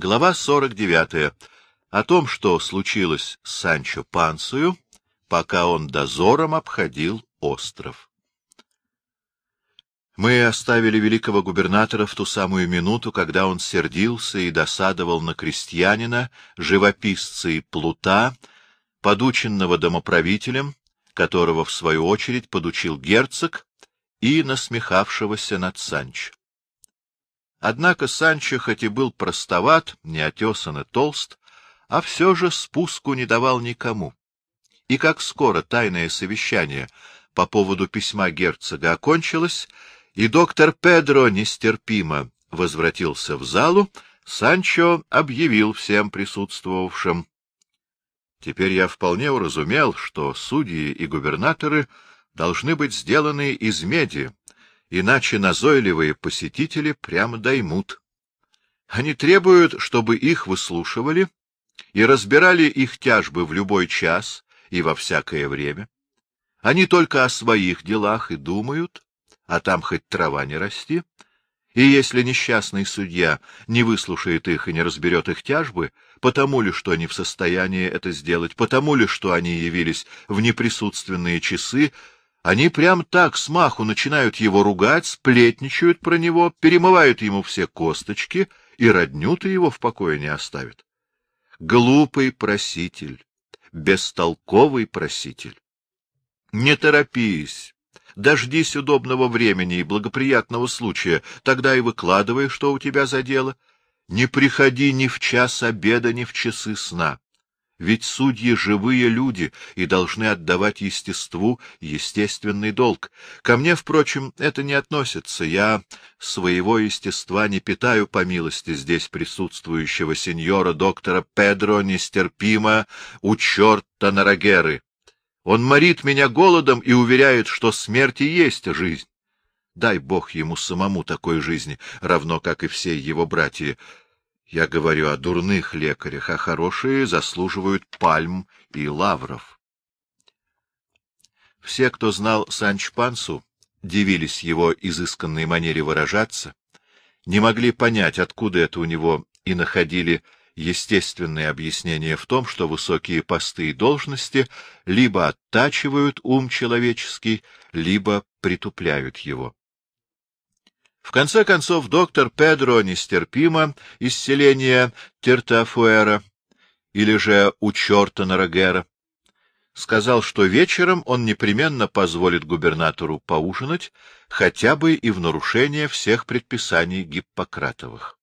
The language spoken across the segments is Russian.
Глава 49. О том, что случилось с Санчо Пансою, пока он дозором обходил остров. Мы оставили великого губернатора в ту самую минуту, когда он сердился и досадовал на крестьянина, живописца и плута, подученного домоправителем, которого, в свою очередь, подучил герцог, и насмехавшегося над Санчо. Однако Санчо хоть и был простоват, неотесан и толст, а все же спуску не давал никому. И как скоро тайное совещание по поводу письма герцога окончилось, и доктор Педро нестерпимо возвратился в залу, Санчо объявил всем присутствовавшим. Теперь я вполне уразумел, что судьи и губернаторы должны быть сделаны из меди, иначе назойливые посетители прямо доймут. Они требуют, чтобы их выслушивали и разбирали их тяжбы в любой час и во всякое время. Они только о своих делах и думают, а там хоть трава не расти. И если несчастный судья не выслушает их и не разберет их тяжбы, потому ли, что они в состоянии это сделать, потому ли, что они явились в неприсутственные часы, они прям так смаху начинают его ругать, сплетничают про него, перемывают ему все косточки и родню-то его в покое не оставят. Глупый проситель, бестолковый проситель. Не торопись, дождись удобного времени и благоприятного случая, тогда и выкладывай, что у тебя за дело. Не приходи ни в час обеда, ни в часы сна. Ведь судьи — живые люди и должны отдавать естеству естественный долг. Ко мне, впрочем, это не относится. Я своего естества не питаю по милости здесь присутствующего сеньора доктора Педро нестерпимо у черта Нарагеры. Он морит меня голодом и уверяет, что смерть и есть жизнь. Дай бог ему самому такой жизни, равно как и все его братья. Я говорю о дурных лекарях, а хорошие заслуживают пальм и лавров. Все, кто знал Санч Пансу, дивились его изысканной манере выражаться, не могли понять, откуда это у него, и находили естественное объяснение в том, что высокие посты и должности либо оттачивают ум человеческий, либо притупляют его. В конце концов, доктор Педро нестерпимо из селения Тертафуэра, или же у черта Нарагера, сказал, что вечером он непременно позволит губернатору поужинать, хотя бы и в нарушение всех предписаний Гиппократовых.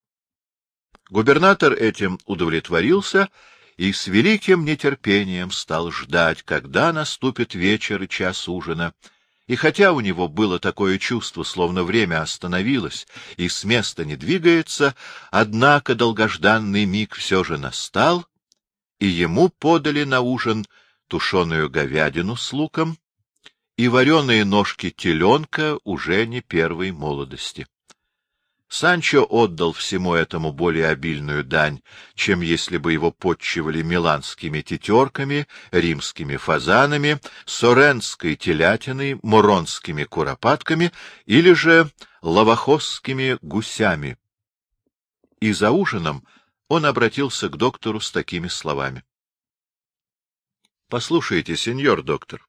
Губернатор этим удовлетворился и с великим нетерпением стал ждать, когда наступит вечер и час ужина, и хотя у него было такое чувство, словно время остановилось и с места не двигается, однако долгожданный миг все же настал, и ему подали на ужин тушеную говядину с луком и вареные ножки теленка уже не первой молодости. Санчо отдал всему этому более обильную дань, чем если бы его подчивали миланскими тетерками, римскими фазанами, соренской телятиной, муронскими куропатками или же лавахосскими гусями. И за ужином он обратился к доктору с такими словами. — Послушайте, сеньор доктор,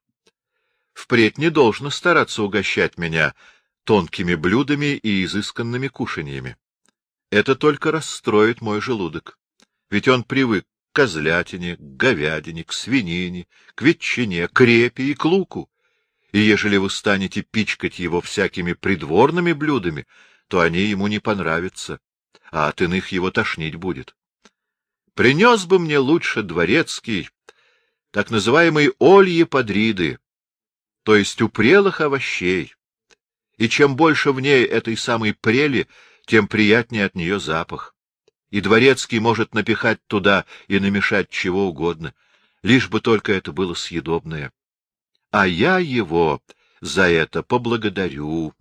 впредь не должно стараться угощать меня тонкими блюдами и изысканными кушаньями. Это только расстроит мой желудок, ведь он привык к козлятине, к говядине, к свинине, к ветчине, к репе и к луку. И ежели вы станете пичкать его всякими придворными блюдами, то они ему не понравятся, а от иных его тошнить будет. Принес бы мне лучше дворецкий, так называемый ольи подриды, то есть упрелых овощей, и чем больше в ней этой самой прели, тем приятнее от нее запах. И дворецкий может напихать туда и намешать чего угодно, лишь бы только это было съедобное. А я его за это поблагодарю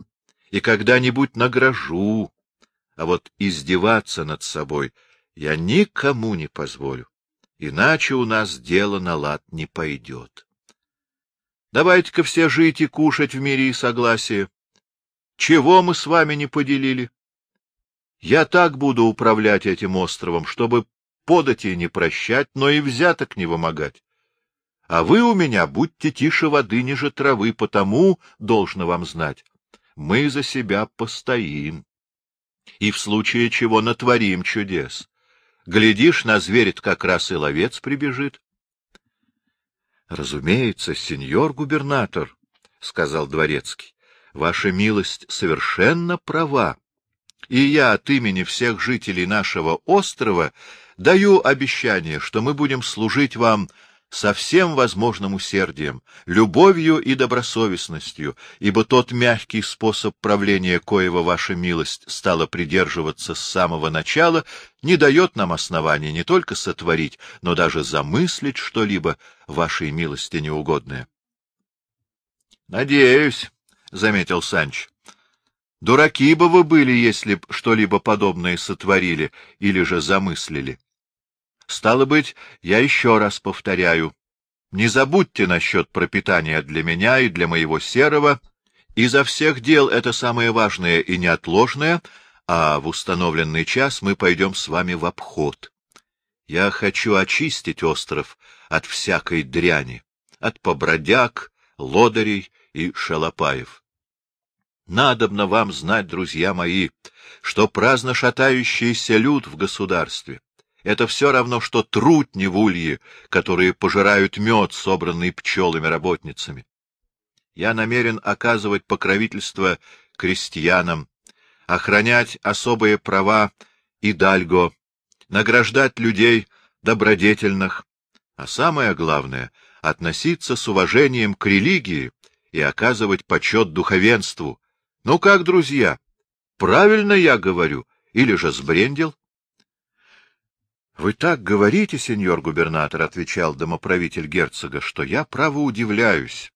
и когда-нибудь награжу, а вот издеваться над собой я никому не позволю, иначе у нас дело на лад не пойдет. Давайте-ка все жить и кушать в мире и согласии. Чего мы с вами не поделили? Я так буду управлять этим островом, чтобы подати не прощать, но и взяток не вымогать. А вы у меня будьте тише воды ниже травы, потому, должно вам знать, мы за себя постоим. И в случае чего натворим чудес. Глядишь, на зверит как раз и ловец прибежит. — Разумеется, сеньор губернатор, — сказал дворецкий, — ваша милость совершенно права. И я от имени всех жителей нашего острова даю обещание, что мы будем служить вам со всем возможным усердием, любовью и добросовестностью, ибо тот мягкий способ правления, коего ваша милость стала придерживаться с самого начала, не дает нам основания не только сотворить, но даже замыслить что-либо вашей милости неугодное. — Надеюсь, — заметил Санч. — Дураки бы вы были, если б что-либо подобное сотворили или же замыслили. — Стало быть, я еще раз повторяю, не забудьте насчет пропитания для меня и для моего серого. Изо всех дел это самое важное и неотложное, а в установленный час мы пойдем с вами в обход. Я хочу очистить остров от всякой дряни, от побродяг, лодырей и шалопаев. Надобно вам знать, друзья мои, что праздно шатающийся люд в государстве, это все равно, что трутни в улье, которые пожирают мед, собранный пчелами-работницами. Я намерен оказывать покровительство крестьянам, охранять особые права и дальго, награждать людей добродетельных, а самое главное — относиться с уважением к религии и оказывать почет духовенству. Ну как, друзья, правильно я говорю или же сбрендил? — Вы так говорите, сеньор губернатор, — отвечал домоправитель герцога, — что я, право, удивляюсь.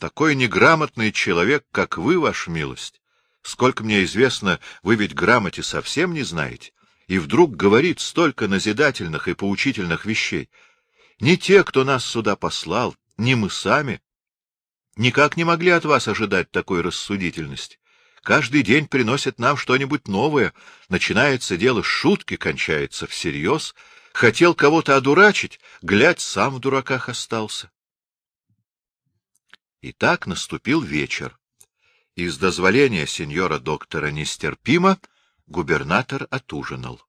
Такой неграмотный человек, как вы, ваша милость. Сколько мне известно, вы ведь грамоте совсем не знаете, и вдруг говорит столько назидательных и поучительных вещей. Не те, кто нас сюда послал, не мы сами. Никак не могли от вас ожидать такой рассудительности. Каждый день приносит нам что-нибудь новое. Начинается дело с шутки, кончается всерьез. Хотел кого-то одурачить, глядь, сам в дураках остался. И так наступил вечер. Из дозволения сеньора доктора нестерпимо губернатор отужинал.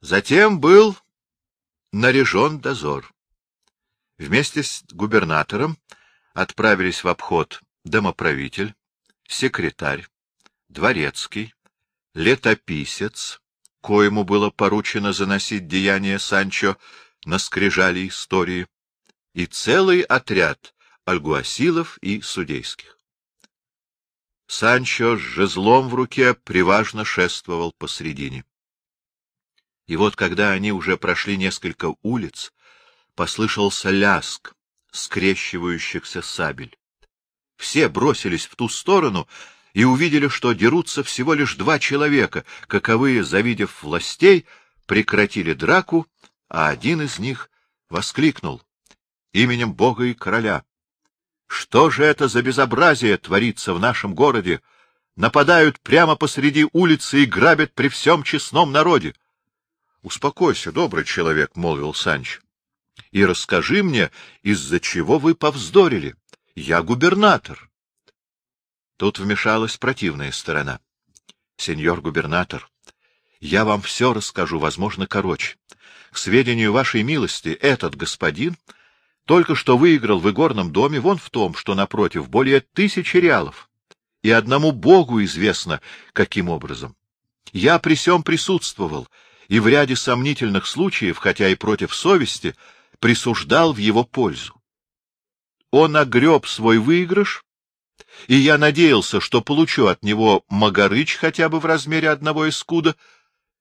Затем был наряжен дозор. Вместе с губернатором отправились в обход домоправитель, секретарь, дворецкий, летописец, коему было поручено заносить деяния Санчо на скрижали истории, и целый отряд альгуасилов и судейских. Санчо с жезлом в руке приважно шествовал посредине. И вот, когда они уже прошли несколько улиц, послышался ляск скрещивающихся сабель. Все бросились в ту сторону и увидели, что дерутся всего лишь два человека, каковые, завидев властей, прекратили драку, а один из них воскликнул именем Бога и короля. Что же это за безобразие творится в нашем городе? Нападают прямо посреди улицы и грабят при всем честном народе. — Успокойся, добрый человек, — молвил Санч, — и расскажи мне, из-за чего вы повздорили. Я губернатор. Тут вмешалась противная сторона. — Сеньор губернатор, я вам все расскажу, возможно, короче. К сведению вашей милости, этот господин только что выиграл в игорном доме вон в том, что напротив, более тысячи реалов. И одному Богу известно, каким образом. Я при сём присутствовал, и в ряде сомнительных случаев, хотя и против совести, присуждал в его пользу он огреб свой выигрыш, и я надеялся, что получу от него магарыч хотя бы в размере одного искуда.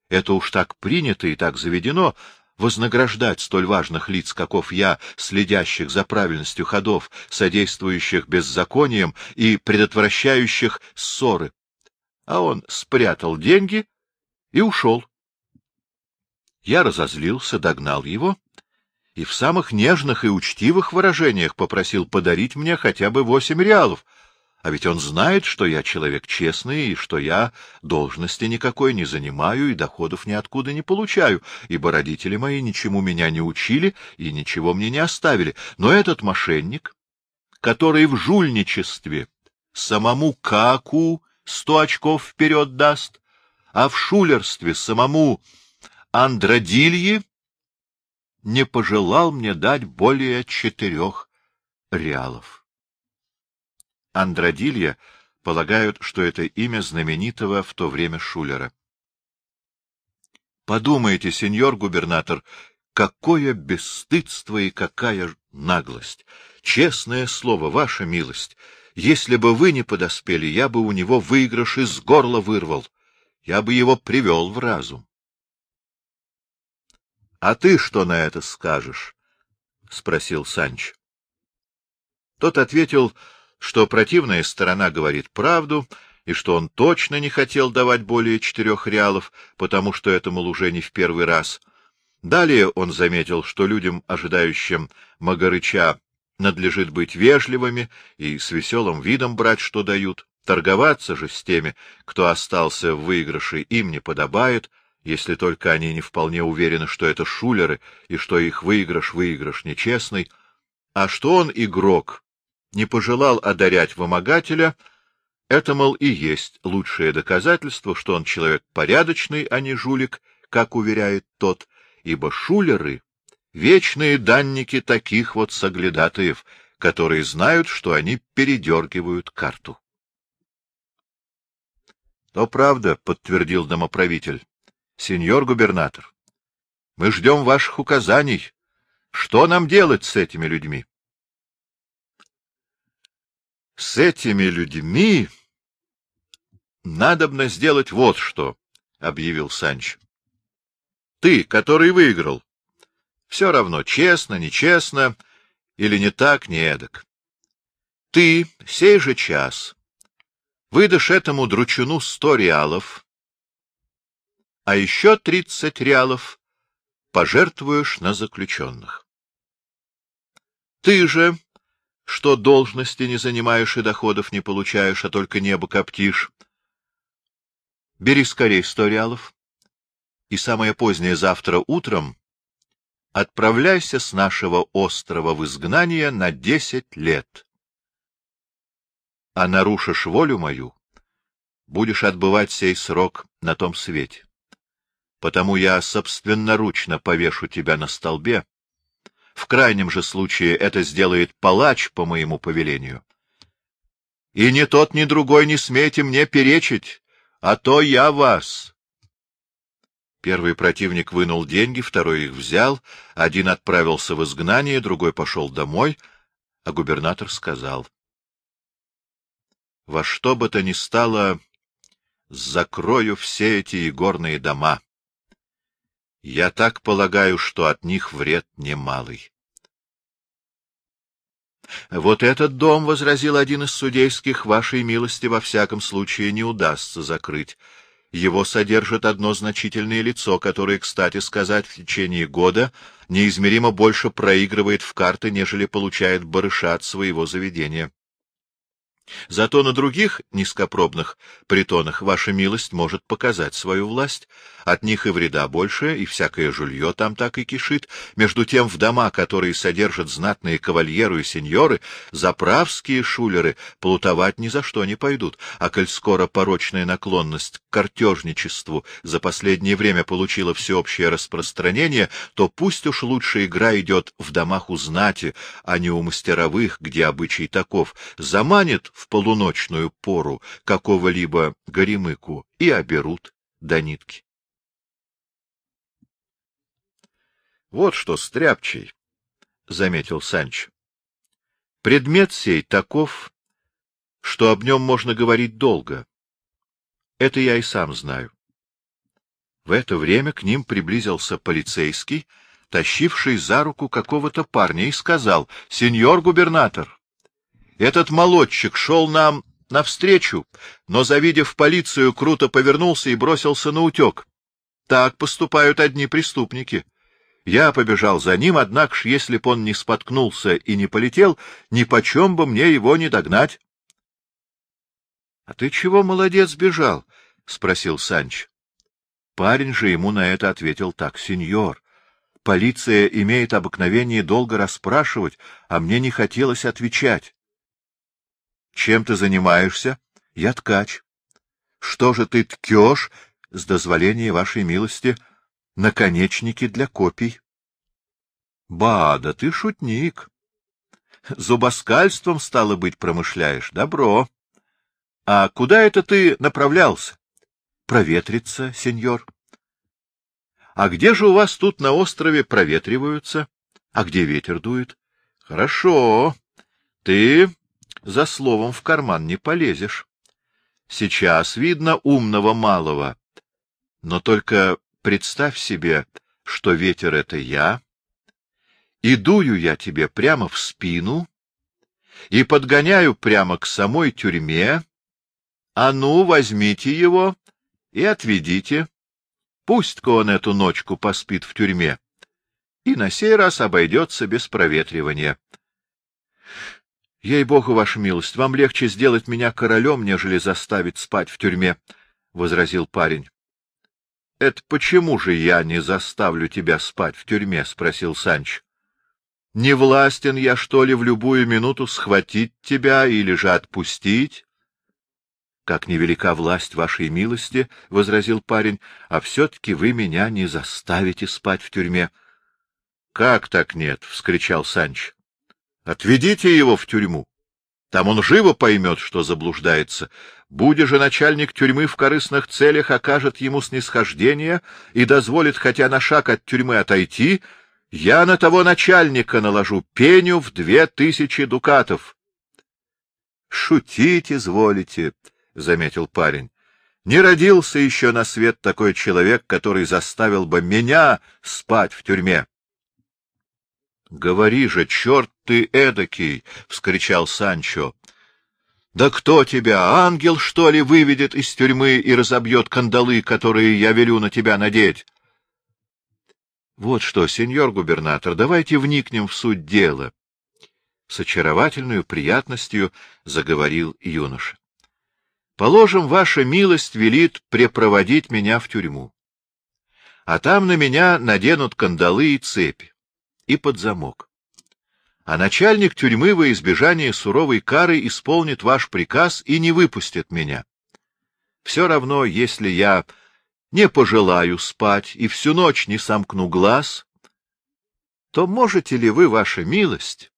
Это уж так принято и так заведено — вознаграждать столь важных лиц, каков я, следящих за правильностью ходов, содействующих беззакониям и предотвращающих ссоры. А он спрятал деньги и ушел. Я разозлился, догнал его и в самых нежных и учтивых выражениях попросил подарить мне хотя бы восемь реалов, А ведь он знает, что я человек честный, и что я должности никакой не занимаю и доходов ниоткуда не получаю, ибо родители мои ничему меня не учили и ничего мне не оставили. Но этот мошенник, который в жульничестве самому Каку сто очков вперед даст, а в шулерстве самому Андродилье не пожелал мне дать более четырех реалов. Андродилья полагают, что это имя знаменитого в то время Шулера. Подумайте, сеньор губернатор, какое бесстыдство и какая наглость! Честное слово, ваша милость, если бы вы не подоспели, я бы у него выигрыш из горла вырвал, я бы его привел в разум. — А ты что на это скажешь? — спросил Санч. Тот ответил что противная сторона говорит правду, и что он точно не хотел давать более четырех реалов, потому что это, мол, уже не в первый раз. Далее он заметил, что людям, ожидающим Магарыча, надлежит быть вежливыми и с веселым видом брать, что дают. Торговаться же с теми, кто остался в выигрыше, им не подобает, если только они не вполне уверены, что это шулеры и что их выигрыш-выигрыш нечестный, а что он игрок, не пожелал одарять вымогателя, это, мол, и есть лучшее доказательство, что он человек порядочный, а не жулик, как уверяет тот, ибо шулеры — вечные данники таких вот соглядатаев, которые знают, что они передергивают карту. — То правда, — подтвердил домоправитель. — Сеньор губернатор, мы ждем ваших указаний. Что нам делать с этими людьми? — с этими людьми надобно сделать вот что, — объявил Санч. Ты, который выиграл, все равно, честно, нечестно, или не так, не эдак. Ты сей же час выдашь этому дручуну сто реалов, а еще тридцать реалов пожертвуешь на заключенных. Ты же что должности не занимаешь и доходов не получаешь, а только небо коптишь. Бери скорей сто реалов, и самое позднее завтра утром отправляйся с нашего острова в изгнание на десять лет. А нарушишь волю мою, будешь отбывать сей срок на том свете. Потому я собственноручно повешу тебя на столбе, в крайнем же случае это сделает палач по моему повелению. И ни тот, ни другой не смейте мне перечить, а то я вас. Первый противник вынул деньги, второй их взял, один отправился в изгнание, другой пошел домой, а губернатор сказал. — Во что бы то ни стало, закрою все эти игорные дома. Я так полагаю, что от них вред немалый. — Вот этот дом, — возразил один из судейских, — вашей милости во всяком случае не удастся закрыть. Его содержит одно значительное лицо, которое, кстати сказать, в течение года неизмеримо больше проигрывает в карты, нежели получает барыша от своего заведения. Зато на других низкопробных притонах ваша милость может показать свою власть. От них и вреда больше, и всякое жулье там так и кишит. Между тем в дома, которые содержат знатные кавальеры и сеньоры, заправские шулеры плутовать ни за что не пойдут. А коль скоро порочная наклонность к картежничеству за последнее время получила всеобщее распространение, то пусть уж лучше игра идет в домах у знати, а не у мастеровых, где обычай таков. Заманит в полуночную пору какого-либо горемыку и оберут до нитки. — Вот что, стряпчий, — заметил Санч. — Предмет сей таков, что об нем можно говорить долго. Это я и сам знаю. В это время к ним приблизился полицейский, тащивший за руку какого-то парня, и сказал, — Сеньор губернатор, этот молодчик шел нам навстречу, но, завидев полицию, круто повернулся и бросился на утек. Так поступают одни преступники. Я побежал за ним, однако ж, если б он не споткнулся и не полетел, ни почем бы мне его не догнать. — А ты чего, молодец, бежал? — спросил Санч. Парень же ему на это ответил так. — Сеньор, полиция имеет обыкновение долго расспрашивать, а мне не хотелось отвечать. — Чем ты занимаешься? — Я ткач. — Что же ты ткешь, с дозволения вашей милости, наконечники для копий? — Ба, да ты шутник. Зубоскальством, стало быть, промышляешь. Добро. — А куда это ты направлялся? — Проветриться, сеньор. — А где же у вас тут на острове проветриваются? А где ветер дует? — Хорошо. Ты за словом в карман не полезешь. Сейчас видно умного малого. Но только представь себе, что ветер — это я, и дую я тебе прямо в спину, и подгоняю прямо к самой тюрьме, а ну, возьмите его и отведите. Пусть-ка он эту ночку поспит в тюрьме, и на сей раз обойдется без проветривания. Ей-богу, ваша милость, вам легче сделать меня королем, нежели заставить спать в тюрьме, — возразил парень. — Это почему же я не заставлю тебя спать в тюрьме? — спросил Санч. — Не властен я, что ли, в любую минуту схватить тебя или же отпустить? — Как невелика власть вашей милости, — возразил парень, — а все-таки вы меня не заставите спать в тюрьме. — Как так нет? — вскричал Санч. — Отведите его в тюрьму. Там он живо поймет, что заблуждается. Будя же начальник тюрьмы в корыстных целях окажет ему снисхождение и дозволит хотя на шаг от тюрьмы отойти, я на того начальника наложу пеню в две тысячи дукатов. — Шутить изволите, — заметил парень. — Не родился еще на свет такой человек, который заставил бы меня спать в тюрьме. — Говори же, черт ты эдакий! — вскричал Санчо. — Да кто тебя, ангел, что ли, выведет из тюрьмы и разобьет кандалы, которые я велю на тебя надеть? — Вот что, сеньор губернатор, давайте вникнем в суть дела. С очаровательной приятностью заговорил юноша. Положим, ваша милость велит препроводить меня в тюрьму. А там на меня наденут кандалы и цепи, и под замок. А начальник тюрьмы во избежание суровой кары исполнит ваш приказ и не выпустит меня. Все равно, если я не пожелаю спать и всю ночь не сомкну глаз, то можете ли вы, ваша милость,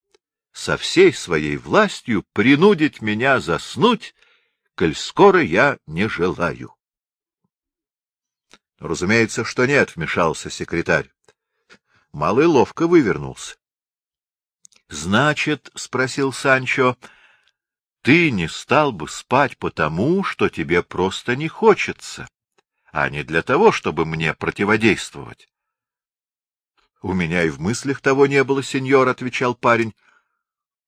со всей своей властью принудить меня заснуть коль скоро я не желаю. — Разумеется, что нет, — вмешался секретарь. Малый ловко вывернулся. — Значит, — спросил Санчо, — ты не стал бы спать потому, что тебе просто не хочется, а не для того, чтобы мне противодействовать. — У меня и в мыслях того не было, сеньор, — отвечал парень.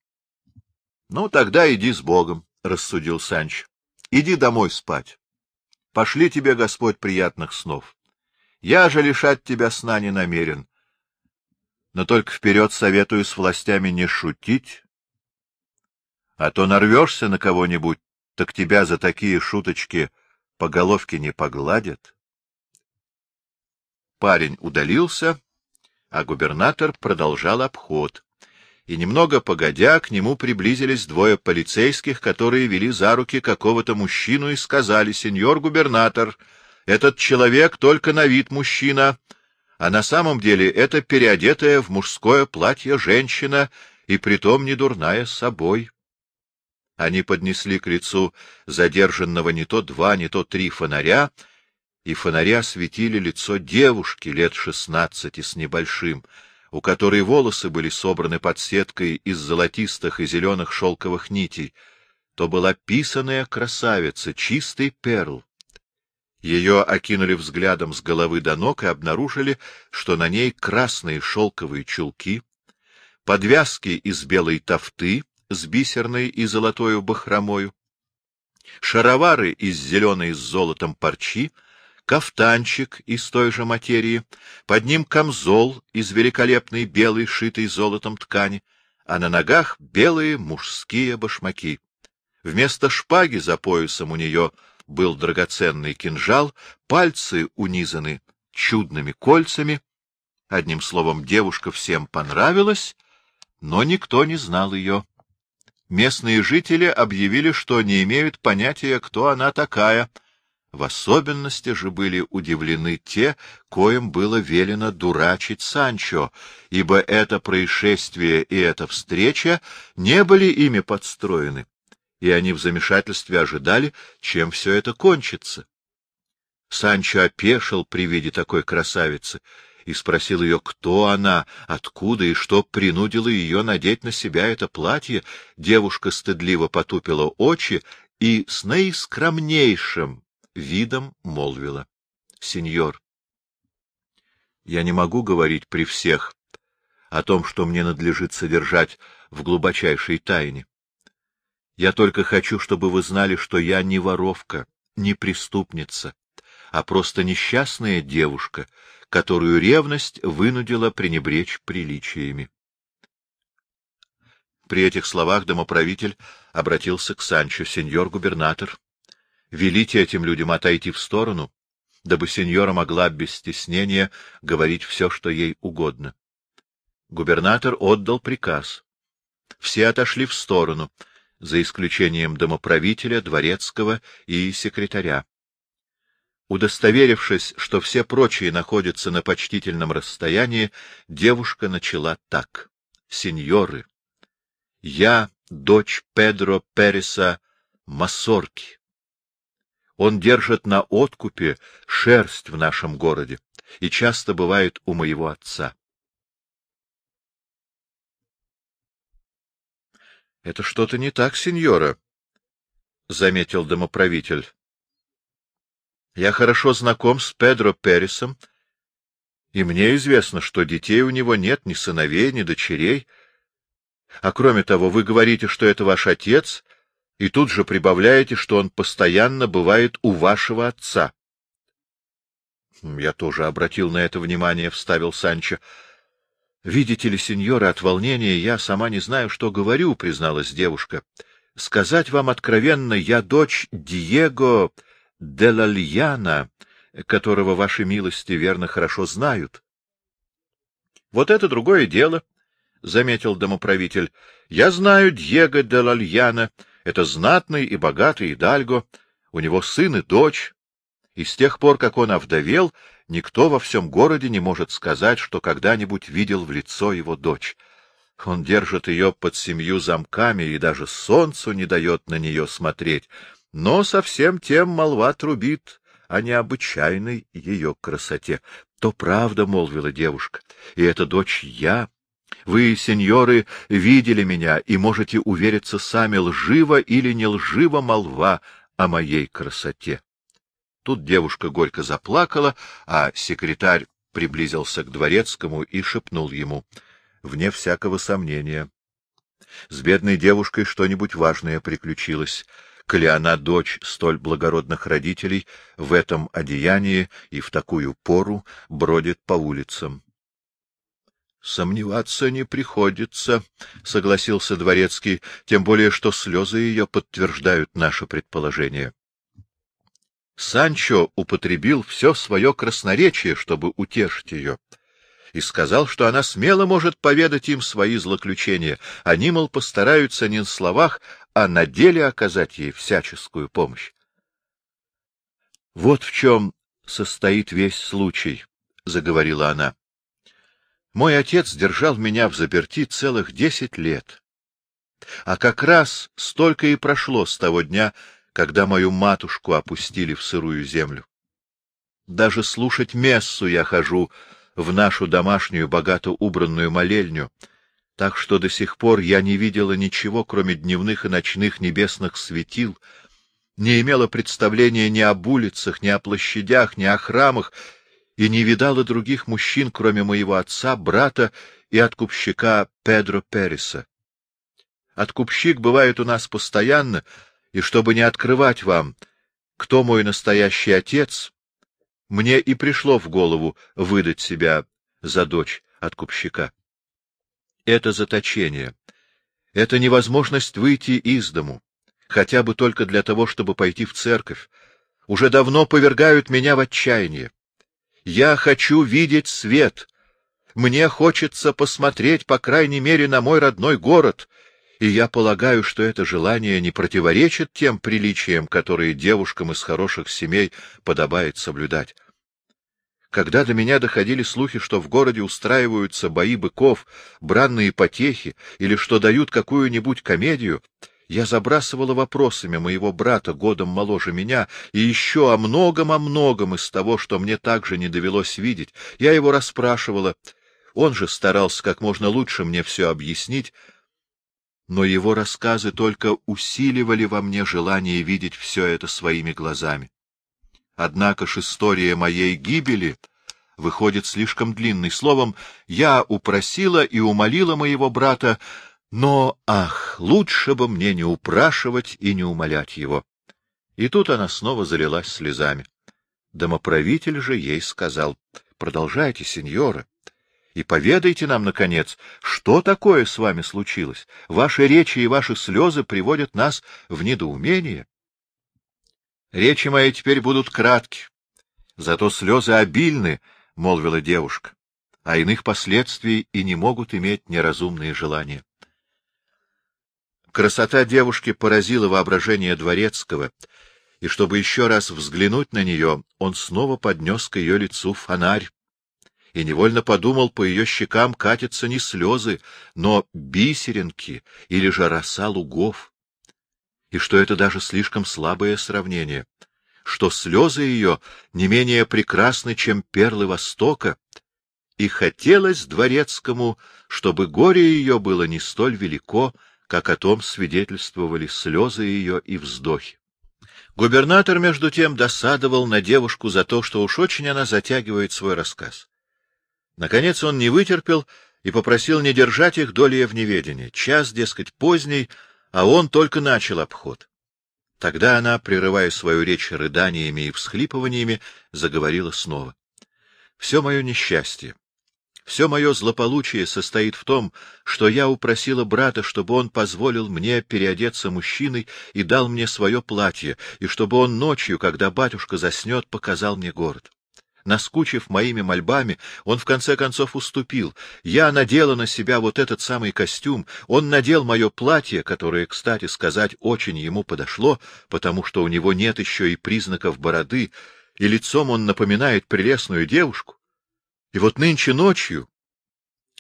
— Ну, тогда иди с Богом, — рассудил Санч. Иди домой спать. Пошли тебе, Господь, приятных снов. Я же лишать тебя сна не намерен. Но только вперед советую с властями не шутить, а то нарвешься на кого-нибудь, так тебя за такие шуточки по головке не погладят. Парень удалился, а губернатор продолжал обход и немного погодя к нему приблизились двое полицейских, которые вели за руки какого-то мужчину и сказали, «Сеньор губернатор, этот человек только на вид мужчина, а на самом деле это переодетая в мужское платье женщина, и притом не дурная с собой». Они поднесли к лицу задержанного не то два, не то три фонаря, и фонари осветили лицо девушки лет шестнадцати с небольшим, у которой волосы были собраны под сеткой из золотистых и зеленых шелковых нитей, то была писаная красавица, чистый перл. Ее окинули взглядом с головы до ног и обнаружили, что на ней красные шелковые чулки, подвязки из белой тофты с бисерной и золотою бахромою, шаровары из зеленой с золотом парчи — кафтанчик из той же материи, под ним камзол из великолепной белой, шитой золотом ткани, а на ногах белые мужские башмаки. Вместо шпаги за поясом у нее был драгоценный кинжал, пальцы унизаны чудными кольцами. Одним словом, девушка всем понравилась, но никто не знал ее. Местные жители объявили, что не имеют понятия, кто она такая — в особенности же были удивлены те, коим было велено дурачить Санчо, ибо это происшествие и эта встреча не были ими подстроены, и они в замешательстве ожидали, чем все это кончится. Санчо опешил при виде такой красавицы и спросил ее, кто она, откуда и что принудило ее надеть на себя это платье. Девушка стыдливо потупила очи и с наискромнейшим видом молвила. — Сеньор, я не могу говорить при всех о том, что мне надлежит содержать в глубочайшей тайне. Я только хочу, чтобы вы знали, что я не воровка, не преступница, а просто несчастная девушка, которую ревность вынудила пренебречь приличиями. При этих словах домоправитель обратился к Санчо, сеньор губернатор велите этим людям отойти в сторону, дабы сеньора могла без стеснения говорить все, что ей угодно. Губернатор отдал приказ. Все отошли в сторону, за исключением домоправителя, дворецкого и секретаря. Удостоверившись, что все прочие находятся на почтительном расстоянии, девушка начала так. — Сеньоры, я дочь Педро Переса Масорки. Он держит на откупе шерсть в нашем городе и часто бывает у моего отца. — Это что-то не так, сеньора, — заметил домоправитель. — Я хорошо знаком с Педро Пересом, и мне известно, что детей у него нет, ни сыновей, ни дочерей. А кроме того, вы говорите, что это ваш отец, и тут же прибавляете, что он постоянно бывает у вашего отца. — Я тоже обратил на это внимание, — вставил Санчо. — Видите ли, сеньора, от волнения я сама не знаю, что говорю, — призналась девушка. — Сказать вам откровенно, я дочь Диего де Лальяна, которого ваши милости верно хорошо знают. — Вот это другое дело, — заметил домоправитель. — Я знаю Диего де Лальяна, — это знатный и богатый Идальго, у него сын и дочь, и с тех пор, как он овдовел, никто во всем городе не может сказать, что когда-нибудь видел в лицо его дочь. Он держит ее под семью замками и даже солнцу не дает на нее смотреть, но совсем тем молва трубит о необычайной ее красоте. — То правда, — молвила девушка, — и эта дочь я, вы, сеньоры, видели меня и можете увериться сами, лживо или не лживо молва о моей красоте. Тут девушка горько заплакала, а секретарь приблизился к дворецкому и шепнул ему, вне всякого сомнения. С бедной девушкой что-нибудь важное приключилось, коли она дочь столь благородных родителей в этом одеянии и в такую пору бродит по улицам. — Сомневаться не приходится, — согласился Дворецкий, тем более, что слезы ее подтверждают наше предположение. Санчо употребил все свое красноречие, чтобы утешить ее, и сказал, что она смело может поведать им свои злоключения. Они, мол, постараются не на словах, а на деле оказать ей всяческую помощь. — Вот в чем состоит весь случай, — заговорила она. Мой отец держал меня в заперти целых десять лет. А как раз столько и прошло с того дня, когда мою матушку опустили в сырую землю. Даже слушать мессу я хожу в нашу домашнюю богато убранную молельню, так что до сих пор я не видела ничего, кроме дневных и ночных небесных светил, не имела представления ни об улицах, ни о площадях, ни о храмах, и не видала других мужчин, кроме моего отца, брата и откупщика Педро Переса. Откупщик бывает у нас постоянно, и чтобы не открывать вам, кто мой настоящий отец, мне и пришло в голову выдать себя за дочь откупщика. Это заточение, это невозможность выйти из дому, хотя бы только для того, чтобы пойти в церковь, уже давно повергают меня в отчаяние. Я хочу видеть свет. Мне хочется посмотреть, по крайней мере, на мой родной город, и я полагаю, что это желание не противоречит тем приличиям, которые девушкам из хороших семей подобает соблюдать. Когда до меня доходили слухи, что в городе устраиваются бои быков, бранные потехи или что дают какую-нибудь комедию, я забрасывала вопросами моего брата, годом моложе меня, и еще о многом, о многом из того, что мне также не довелось видеть. Я его расспрашивала. Он же старался как можно лучше мне все объяснить, но его рассказы только усиливали во мне желание видеть все это своими глазами. Однако ж история моей гибели выходит слишком длинной. Словом, я упросила и умолила моего брата, но, ах, лучше бы мне не упрашивать и не умолять его. И тут она снова залилась слезами. Домоправитель же ей сказал, — Продолжайте, сеньора, и поведайте нам, наконец, что такое с вами случилось. Ваши речи и ваши слезы приводят нас в недоумение. Речи мои теперь будут кратки, зато слезы обильны, — молвила девушка, — а иных последствий и не могут иметь неразумные желания. Красота девушки поразила воображение дворецкого, и чтобы еще раз взглянуть на нее, он снова поднес к ее лицу фонарь, и невольно подумал, по ее щекам катятся не слезы, но бисеринки или же роса лугов. И что это даже слишком слабое сравнение, что слезы ее не менее прекрасны, чем перлы Востока, и хотелось дворецкому, чтобы горе ее было не столь велико, как о том свидетельствовали слезы ее и вздохи. Губернатор, между тем, досадовал на девушку за то, что уж очень она затягивает свой рассказ. Наконец он не вытерпел и попросил не держать их долей в неведении. Час, дескать, поздний, а он только начал обход. Тогда она, прерывая свою речь рыданиями и всхлипываниями, заговорила снова. — Все мое несчастье, все мое злополучие состоит в том, что я упросила брата, чтобы он позволил мне переодеться мужчиной и дал мне свое платье, и чтобы он ночью, когда батюшка заснет, показал мне город. Наскучив моими мольбами, он в конце концов уступил. Я надела на себя вот этот самый костюм, он надел мое платье, которое, кстати сказать, очень ему подошло, потому что у него нет еще и признаков бороды, и лицом он напоминает прелестную девушку. И вот нынче ночью,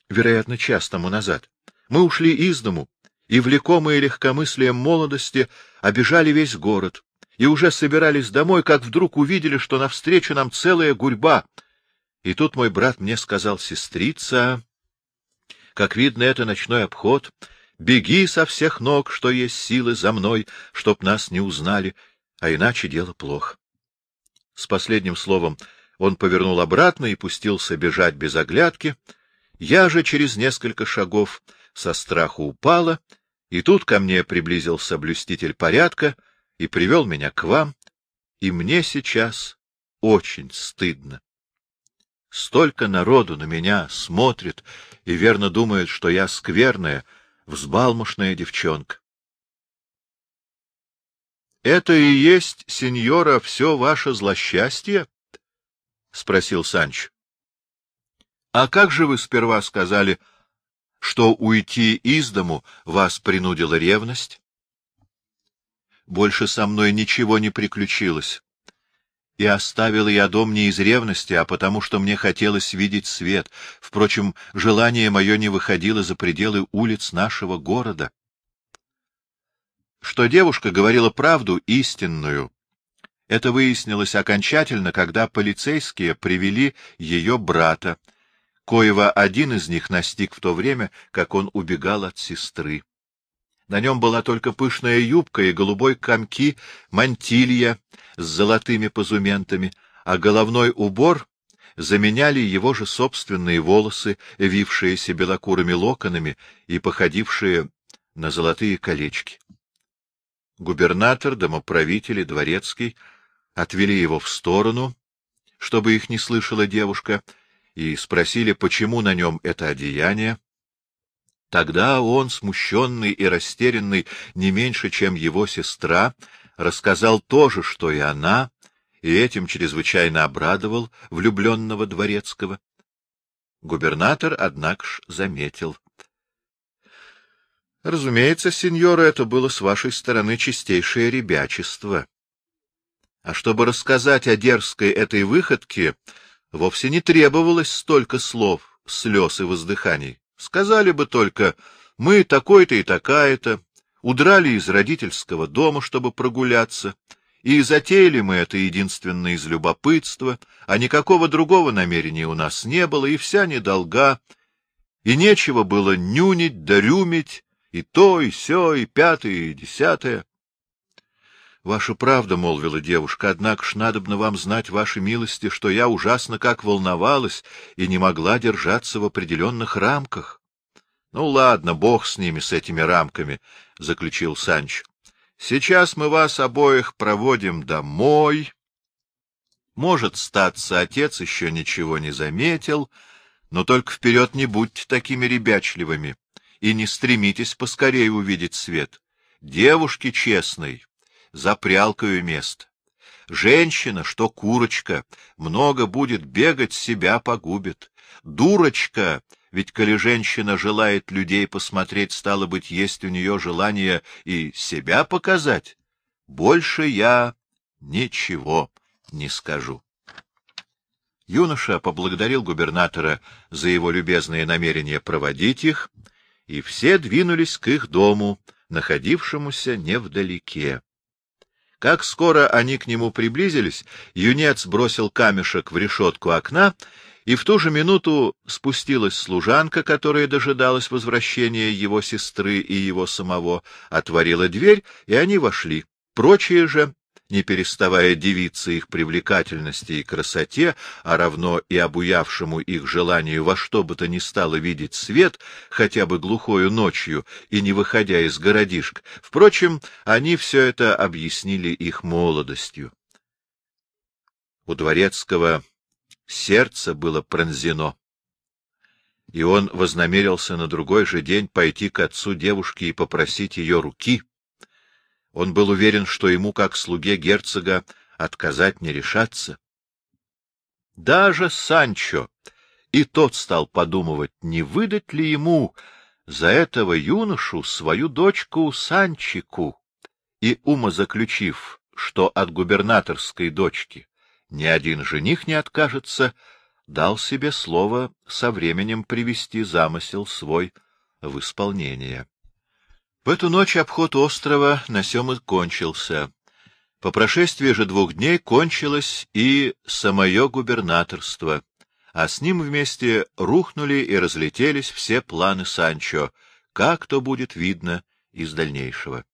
вероятно, час тому назад, мы ушли из дому, и, влекомые легкомыслием молодости, обижали весь город, и уже собирались домой, как вдруг увидели, что навстречу нам целая гурьба. И тут мой брат мне сказал, сестрица, как видно, это ночной обход, беги со всех ног, что есть силы за мной, чтоб нас не узнали, а иначе дело плохо. С последним словом он повернул обратно и пустился бежать без оглядки. Я же через несколько шагов со страху упала, и тут ко мне приблизился блюститель порядка — и привел меня к вам, и мне сейчас очень стыдно. Столько народу на меня смотрит и верно думает, что я скверная, взбалмошная девчонка. — Это и есть, сеньора, все ваше злосчастье? — спросил Санч. — А как же вы сперва сказали, что уйти из дому вас принудила ревность? Больше со мной ничего не приключилось. И оставил я дом не из ревности, а потому что мне хотелось видеть свет. Впрочем, желание мое не выходило за пределы улиц нашего города. Что девушка говорила правду истинную, это выяснилось окончательно, когда полицейские привели ее брата, коего один из них настиг в то время, как он убегал от сестры. На нем была только пышная юбка и голубой комки мантилья с золотыми позументами, а головной убор заменяли его же собственные волосы, вившиеся белокурыми локонами и походившие на золотые колечки. Губернатор, домоправитель и дворецкий отвели его в сторону, чтобы их не слышала девушка, и спросили, почему на нем это одеяние. Тогда он, смущенный и растерянный не меньше, чем его сестра, рассказал то же, что и она, и этим чрезвычайно обрадовал влюбленного дворецкого. Губернатор, однако ж, заметил. — Разумеется, сеньора, это было с вашей стороны чистейшее ребячество. А чтобы рассказать о дерзкой этой выходке, вовсе не требовалось столько слов, слез и воздыханий. Сказали бы только, мы такой-то и такая-то, удрали из родительского дома, чтобы прогуляться, и затеяли мы это единственно из любопытства, а никакого другого намерения у нас не было, и вся недолга, и нечего было нюнить да рюмить, и то, и сё, и пятое, и десятое. — Ваша правда, — молвила девушка, — однако ж надобно вам знать, ваши милости, что я ужасно как волновалась и не могла держаться в определенных рамках. — Ну, ладно, бог с ними, с этими рамками, — заключил Санч. — Сейчас мы вас обоих проводим домой. Может, статься, отец еще ничего не заметил, но только вперед не будьте такими ребячливыми и не стремитесь поскорее увидеть свет. Девушки честной, за прялкою место. Женщина, что курочка, много будет бегать, себя погубит. Дурочка, ведь коли женщина желает людей посмотреть, стало быть, есть у нее желание и себя показать. Больше я ничего не скажу. Юноша поблагодарил губернатора за его любезное намерение проводить их, и все двинулись к их дому, находившемуся невдалеке. Как скоро они к нему приблизились, юнец бросил камешек в решетку окна, и в ту же минуту спустилась служанка, которая дожидалась возвращения его сестры и его самого, отворила дверь, и они вошли. Прочие же не переставая дивиться их привлекательности и красоте, а равно и обуявшему их желанию во что бы то ни стало видеть свет, хотя бы глухою ночью и не выходя из городишка. Впрочем, они все это объяснили их молодостью. У дворецкого сердце было пронзено, и он вознамерился на другой же день пойти к отцу девушки и попросить ее руки — он был уверен, что ему, как слуге герцога, отказать не решаться. Даже Санчо, и тот стал подумывать, не выдать ли ему за этого юношу свою дочку Санчику, и, умозаключив, что от губернаторской дочки ни один жених не откажется, дал себе слово со временем привести замысел свой в исполнение. В эту ночь обход острова на сем и кончился. По прошествии же двух дней кончилось и самое губернаторство, а с ним вместе рухнули и разлетелись все планы Санчо, как то будет видно из дальнейшего.